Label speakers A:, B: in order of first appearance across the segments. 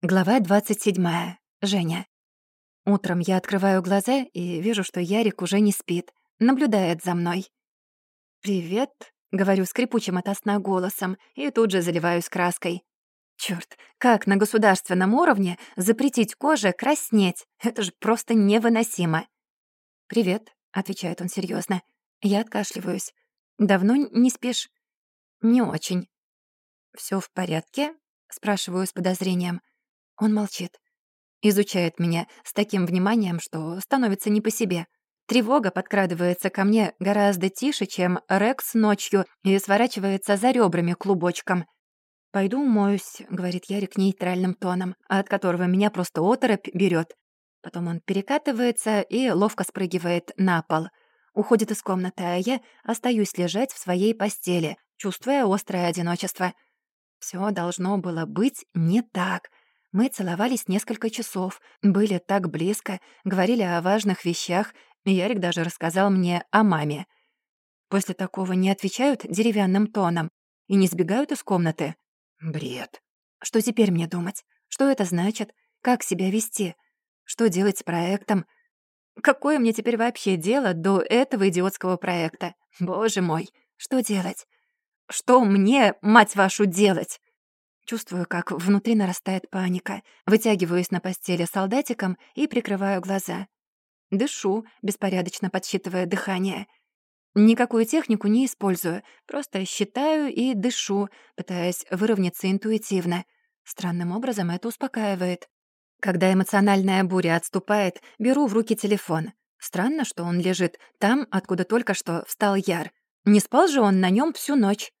A: Глава 27. Женя. Утром я открываю глаза и вижу, что Ярик уже не спит, наблюдает за мной. «Привет», — говорю скрипучим ото сна голосом и тут же заливаюсь краской. Чёрт, как на государственном уровне запретить коже краснеть? Это же просто невыносимо. «Привет», — отвечает он серьезно. Я откашливаюсь. «Давно не спишь?» «Не очень». Все в порядке?» — спрашиваю с подозрением. Он молчит. Изучает меня с таким вниманием, что становится не по себе. Тревога подкрадывается ко мне гораздо тише, чем Рекс ночью, и сворачивается за ребрами клубочком. «Пойду умоюсь», — говорит Ярик нейтральным тоном, от которого меня просто оторопь берет. Потом он перекатывается и ловко спрыгивает на пол. Уходит из комнаты, а я остаюсь лежать в своей постели, чувствуя острое одиночество. Все должно было быть не так — мы целовались несколько часов, были так близко, говорили о важных вещах, Ярик даже рассказал мне о маме. После такого не отвечают деревянным тоном и не сбегают из комнаты. Бред. Что теперь мне думать? Что это значит? Как себя вести? Что делать с проектом? Какое мне теперь вообще дело до этого идиотского проекта? Боже мой, что делать? Что мне, мать вашу, делать? Чувствую, как внутри нарастает паника. Вытягиваюсь на постели солдатиком и прикрываю глаза. Дышу, беспорядочно подсчитывая дыхание. Никакую технику не использую, просто считаю и дышу, пытаясь выровняться интуитивно. Странным образом это успокаивает. Когда эмоциональная буря отступает, беру в руки телефон. Странно, что он лежит там, откуда только что встал Яр. Не спал же он на нем всю ночь.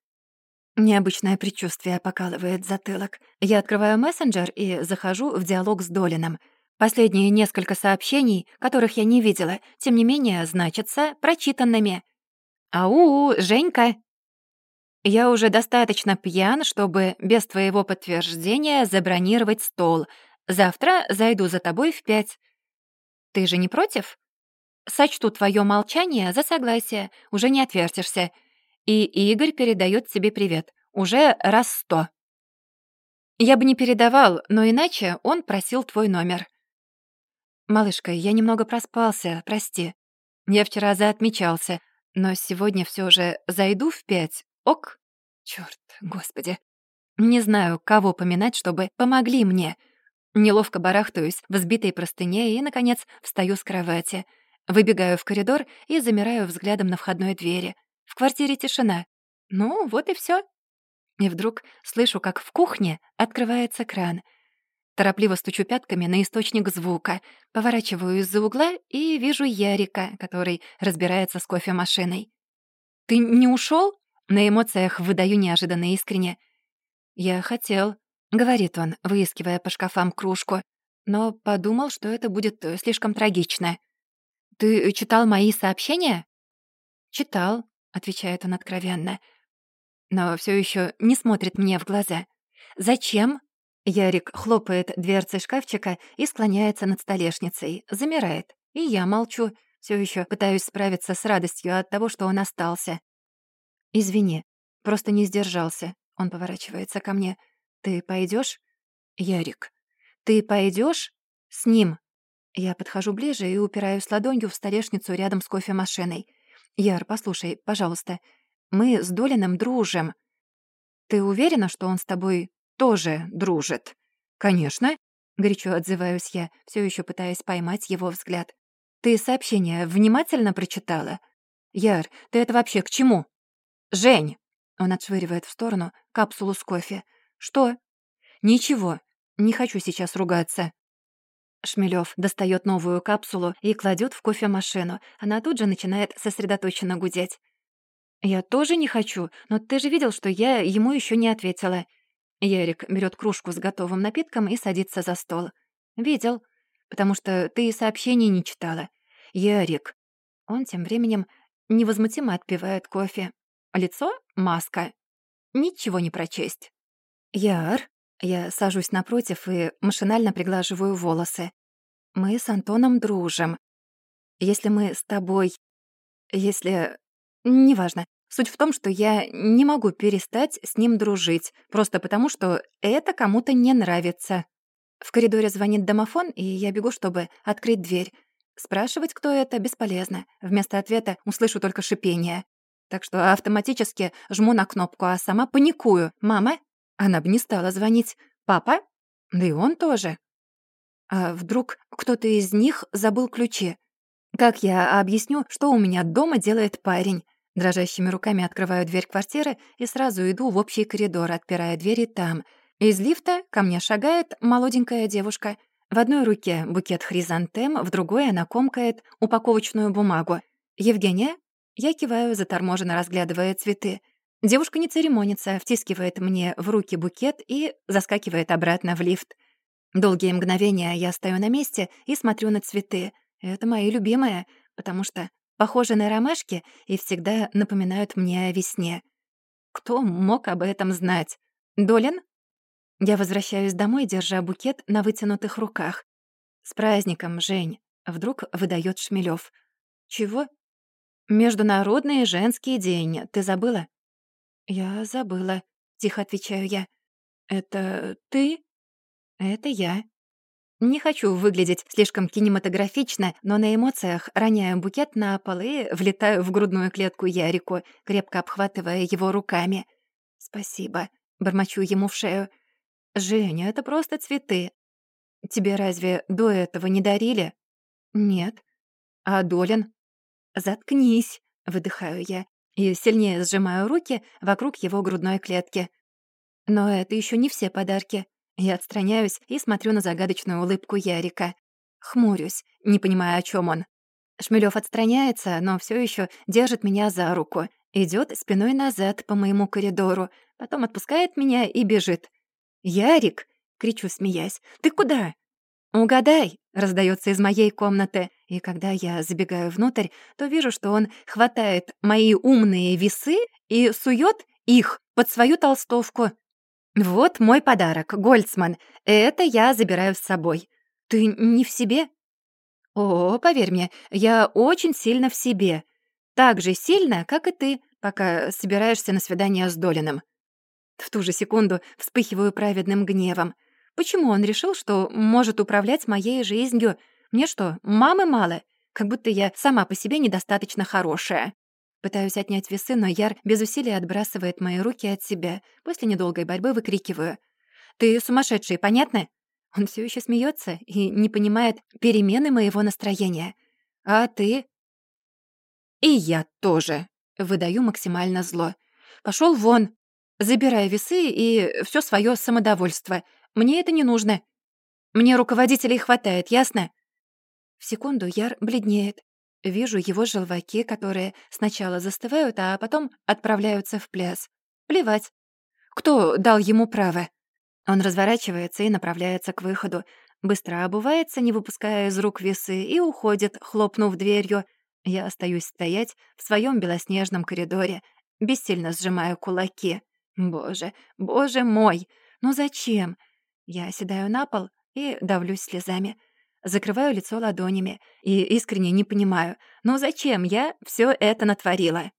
A: Необычное предчувствие покалывает затылок. Я открываю мессенджер и захожу в диалог с Долином. Последние несколько сообщений, которых я не видела, тем не менее, значатся прочитанными. «Ау, Женька!» «Я уже достаточно пьян, чтобы без твоего подтверждения забронировать стол. Завтра зайду за тобой в пять. Ты же не против? Сочту твое молчание за согласие, уже не отвертишься. И Игорь передает тебе привет. Уже раз сто. Я бы не передавал, но иначе он просил твой номер. Малышка, я немного проспался, прости. Я вчера заотмечался, но сегодня все же зайду в пять. Ок? Чёрт, господи. Не знаю, кого поминать, чтобы помогли мне. Неловко барахтаюсь в сбитой простыне и, наконец, встаю с кровати. Выбегаю в коридор и замираю взглядом на входной двери — в квартире тишина. Ну, вот и все. И вдруг слышу, как в кухне открывается кран. Торопливо стучу пятками на источник звука, поворачиваю из-за угла и вижу Ярика, который разбирается с кофемашиной. «Ты не ушел? На эмоциях выдаю неожиданно искренне. «Я хотел», — говорит он, выискивая по шкафам кружку, но подумал, что это будет э, слишком трагично. «Ты читал мои сообщения?» «Читал», — отвечает он откровенно. Но все еще не смотрит мне в глаза. «Зачем?» Ярик хлопает дверцей шкафчика и склоняется над столешницей, замирает. И я молчу, все еще пытаюсь справиться с радостью от того, что он остался. «Извини, просто не сдержался». Он поворачивается ко мне. «Ты пойдешь? «Ярик, ты пойдешь с ним?» Я подхожу ближе и упираюсь ладонью в столешницу рядом с кофемашиной. «Яр, послушай, пожалуйста, мы с Долином дружим. Ты уверена, что он с тобой тоже дружит?» «Конечно», — горячо отзываюсь я, все еще пытаясь поймать его взгляд. «Ты сообщение внимательно прочитала?» «Яр, ты это вообще к чему?» «Жень!» — он отшвыривает в сторону капсулу с кофе. «Что?» «Ничего, не хочу сейчас ругаться». Шмелев достает новую капсулу и кладет в кофемашину. Она тут же начинает сосредоточенно гудеть. «Я тоже не хочу, но ты же видел, что я ему еще не ответила». Ярик берет кружку с готовым напитком и садится за стол. «Видел, потому что ты сообщений не читала». «Ярик». Он тем временем невозмутимо отпивает кофе. Лицо — маска. Ничего не прочесть. «Яр», я сажусь напротив и машинально приглаживаю волосы. Мы с Антоном дружим. Если мы с тобой... Если... Неважно. Суть в том, что я не могу перестать с ним дружить, просто потому что это кому-то не нравится. В коридоре звонит домофон, и я бегу, чтобы открыть дверь. Спрашивать, кто это, бесполезно. Вместо ответа услышу только шипение. Так что автоматически жму на кнопку, а сама паникую. «Мама?» Она бы не стала звонить. «Папа?» Да и он тоже. А вдруг кто-то из них забыл ключи? Как я объясню, что у меня дома делает парень? Дрожащими руками открываю дверь квартиры и сразу иду в общий коридор, отпирая двери там. Из лифта ко мне шагает молоденькая девушка. В одной руке букет хризантем, в другой она комкает упаковочную бумагу. «Евгения?» Я киваю, заторможенно разглядывая цветы. Девушка не церемонится, втискивает мне в руки букет и заскакивает обратно в лифт. Долгие мгновения я стою на месте и смотрю на цветы. Это мои любимые, потому что похожи на ромашки и всегда напоминают мне о весне. Кто мог об этом знать? Долин? Я возвращаюсь домой, держа букет на вытянутых руках. «С праздником, Жень!» — вдруг выдает Шмелёв. «Чего?» «Международный женский день. Ты забыла?» «Я забыла», — тихо отвечаю я. «Это ты?» «Это я». Не хочу выглядеть слишком кинематографично, но на эмоциях роняю букет на пол и влетаю в грудную клетку Ярику, крепко обхватывая его руками. «Спасибо», — бормочу ему в шею. «Женя, это просто цветы. Тебе разве до этого не дарили?» «Нет». «А Долин?» «Заткнись», — выдыхаю я и сильнее сжимаю руки вокруг его грудной клетки. Но это еще не все подарки. Я отстраняюсь и смотрю на загадочную улыбку Ярика. Хмурюсь, не понимая, о чем он. Шмелёв отстраняется, но все еще держит меня за руку. идет спиной назад по моему коридору, потом отпускает меня и бежит. «Ярик!» — кричу, смеясь. «Ты куда?» «Угадай!» — раздается из моей комнаты. И когда я забегаю внутрь, то вижу, что он хватает мои умные весы и сует их под свою толстовку. «Вот мой подарок, Гольцман. Это я забираю с собой. Ты не в себе?» «О, поверь мне, я очень сильно в себе. Так же сильно, как и ты, пока собираешься на свидание с Долином». В ту же секунду вспыхиваю праведным гневом. Почему он решил, что может управлять моей жизнью? Мне что, мамы мало? Как будто я сама по себе недостаточно хорошая. Пытаюсь отнять весы, но Яр без усилий отбрасывает мои руки от себя. После недолгой борьбы выкрикиваю. «Ты сумасшедший, понятно?» Он все еще смеется и не понимает перемены моего настроения. «А ты?» «И я тоже», — выдаю максимально зло. Пошел вон, забирай весы и все свое самодовольство. Мне это не нужно. Мне руководителей хватает, ясно?» В секунду Яр бледнеет. Вижу его желваки, которые сначала застывают, а потом отправляются в пляс. Плевать. Кто дал ему право? Он разворачивается и направляется к выходу. Быстро обувается, не выпуская из рук весы, и уходит, хлопнув дверью. Я остаюсь стоять в своем белоснежном коридоре, бессильно сжимаю кулаки. Боже, боже мой! Ну зачем? Я оседаю на пол и давлюсь слезами. Закрываю лицо ладонями и искренне не понимаю, ну зачем я все это натворила?